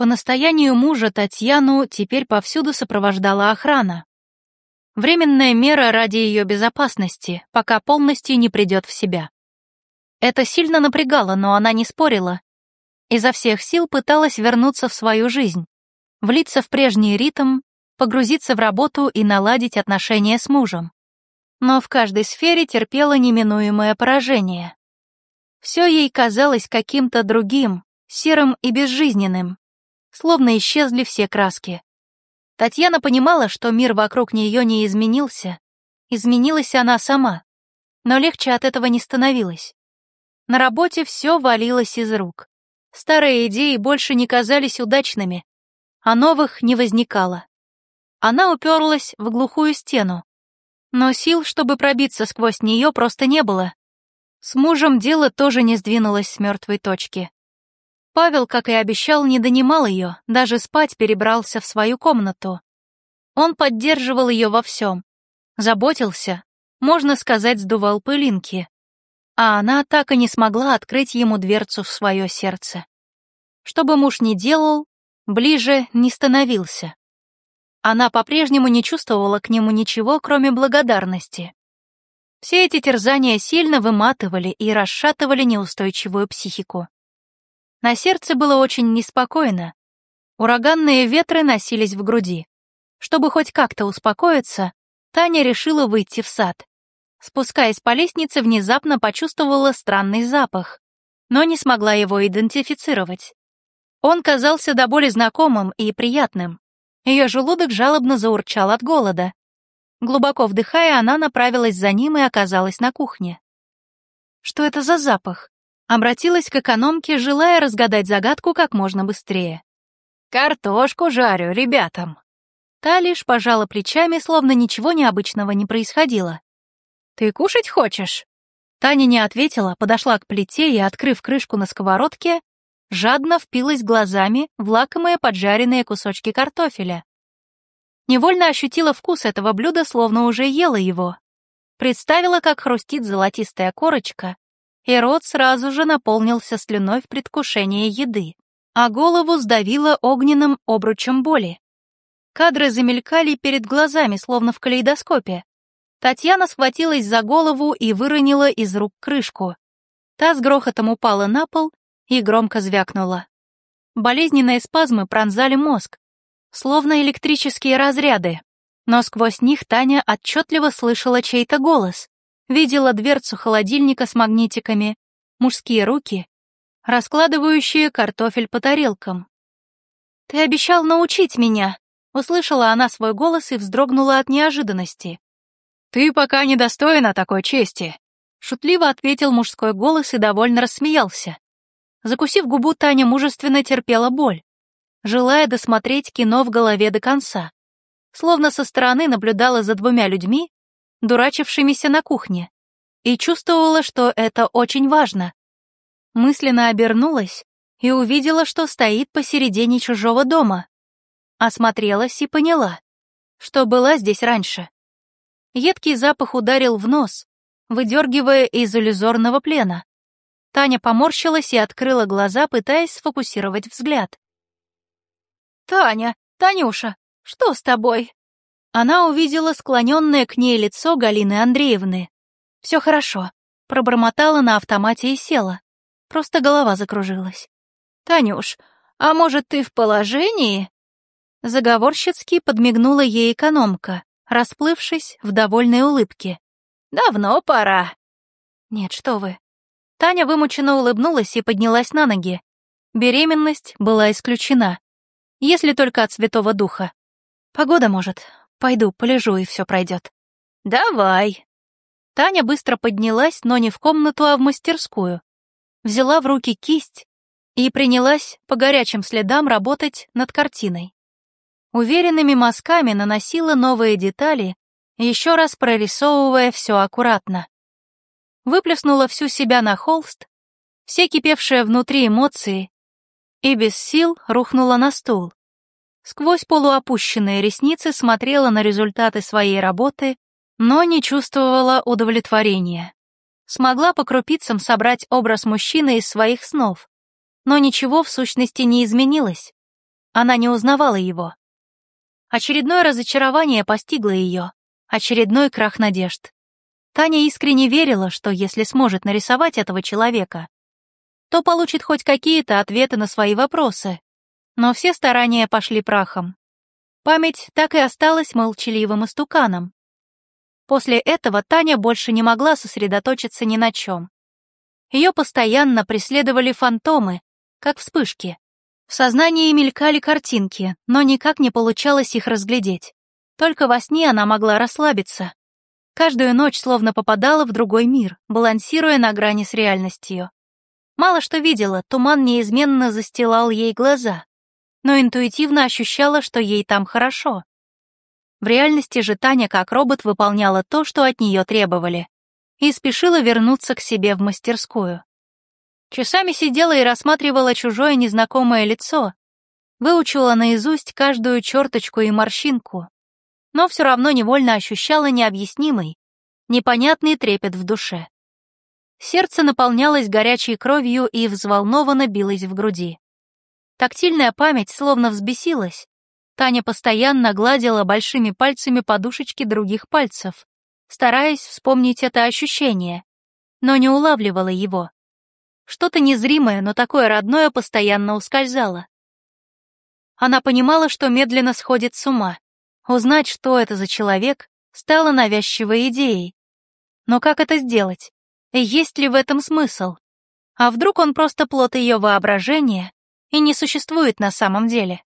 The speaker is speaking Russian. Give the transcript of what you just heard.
По настоянию мужа Татьяну теперь повсюду сопровождала охрана. Временная мера ради ее безопасности, пока полностью не придет в себя. Это сильно напрягало, но она не спорила. Изо всех сил пыталась вернуться в свою жизнь, влиться в прежний ритм, погрузиться в работу и наладить отношения с мужем. Но в каждой сфере терпела неминуемое поражение. Все ей казалось каким-то другим, серым и безжизненным, словно исчезли все краски. Татьяна понимала, что мир вокруг нее не изменился, изменилась она сама, но легче от этого не становилось. На работе все валилось из рук. Старые идеи больше не казались удачными, а новых не возникало. Она уперлась в глухую стену, но сил, чтобы пробиться сквозь нее, просто не было. С мужем дело тоже не сдвинулось с мертвой точки. Павел, как и обещал, не донимал ее, даже спать перебрался в свою комнату. Он поддерживал ее во всем, заботился, можно сказать, сдувал пылинки. А она так и не смогла открыть ему дверцу в свое сердце. Что бы муж ни делал, ближе не становился. Она по-прежнему не чувствовала к нему ничего, кроме благодарности. Все эти терзания сильно выматывали и расшатывали неустойчивую психику. На сердце было очень неспокойно. Ураганные ветры носились в груди. Чтобы хоть как-то успокоиться, Таня решила выйти в сад. Спускаясь по лестнице, внезапно почувствовала странный запах, но не смогла его идентифицировать. Он казался до боли знакомым и приятным. Ее желудок жалобно заурчал от голода. Глубоко вдыхая, она направилась за ним и оказалась на кухне. Что это за запах? Обратилась к экономке, желая разгадать загадку как можно быстрее. «Картошку жарю ребятам». Та лишь пожала плечами, словно ничего необычного не происходило. «Ты кушать хочешь?» Таня не ответила, подошла к плите и, открыв крышку на сковородке, жадно впилась глазами в лакомые поджаренные кусочки картофеля. Невольно ощутила вкус этого блюда, словно уже ела его. Представила, как хрустит золотистая корочка, и рот сразу же наполнился слюной в предвкушении еды, а голову сдавило огненным обручем боли. Кадры замелькали перед глазами, словно в калейдоскопе. Татьяна схватилась за голову и выронила из рук крышку. Та с грохотом упала на пол и громко звякнула. Болезненные спазмы пронзали мозг, словно электрические разряды, но сквозь них Таня отчетливо слышала чей-то голос видела дверцу холодильника с магнитиками, мужские руки, раскладывающие картофель по тарелкам. «Ты обещал научить меня!» — услышала она свой голос и вздрогнула от неожиданности. «Ты пока не достойна такой чести», — шутливо ответил мужской голос и довольно рассмеялся. Закусив губу, Таня мужественно терпела боль, желая досмотреть кино в голове до конца. Словно со стороны наблюдала за двумя людьми, дурачившимися на кухне, и чувствовала, что это очень важно. Мысленно обернулась и увидела, что стоит посередине чужого дома. Осмотрелась и поняла, что была здесь раньше. Едкий запах ударил в нос, выдергивая из иллюзорного плена. Таня поморщилась и открыла глаза, пытаясь сфокусировать взгляд. «Таня, Танюша, что с тобой?» Она увидела склоненное к ней лицо Галины Андреевны. «Все хорошо», — пробормотала на автомате и села. Просто голова закружилась. «Танюш, а может, ты в положении?» Заговорщицки подмигнула ей экономка, расплывшись в довольной улыбке. «Давно пора». «Нет, что вы». Таня вымученно улыбнулась и поднялась на ноги. Беременность была исключена. Если только от Святого Духа. Погода, может, Пойду, полежу, и все пройдет. Давай. Таня быстро поднялась, но не в комнату, а в мастерскую. Взяла в руки кисть и принялась по горячим следам работать над картиной. Уверенными мазками наносила новые детали, еще раз прорисовывая все аккуратно. Выплеснула всю себя на холст, все кипевшие внутри эмоции, и без сил рухнула на стул. Сквозь полуопущенные ресницы смотрела на результаты своей работы, но не чувствовала удовлетворения. Смогла по крупицам собрать образ мужчины из своих снов, но ничего в сущности не изменилось. Она не узнавала его. Очередное разочарование постигло ее, очередной крах надежд. Таня искренне верила, что если сможет нарисовать этого человека, то получит хоть какие-то ответы на свои вопросы. Но все старания пошли прахом. Память так и осталась молчаливым истуканом. После этого Таня больше не могла сосредоточиться ни на чем. Ее постоянно преследовали фантомы, как вспышки. В сознании мелькали картинки, но никак не получалось их разглядеть. Только во сне она могла расслабиться. Каждую ночь словно попадала в другой мир, балансируя на грани с реальностью. Мало что видела, туман неизменно застилал ей глаза, но интуитивно ощущала, что ей там хорошо. В реальности же Таня как робот выполняла то, что от нее требовали, и спешила вернуться к себе в мастерскую. Часами сидела и рассматривала чужое незнакомое лицо, выучила наизусть каждую черточку и морщинку, но все равно невольно ощущала необъяснимый, непонятный трепет в душе. Сердце наполнялось горячей кровью и взволнованно билось в груди. Тактильная память словно взбесилась. Таня постоянно гладила большими пальцами подушечки других пальцев, стараясь вспомнить это ощущение, но не улавливала его. Что-то незримое, но такое родное постоянно ускользало. Она понимала, что медленно сходит с ума. Узнать, что это за человек, стало навязчивой идеей. Но как это сделать? И есть ли в этом смысл? А вдруг он просто плод ее воображения и не существует на самом деле?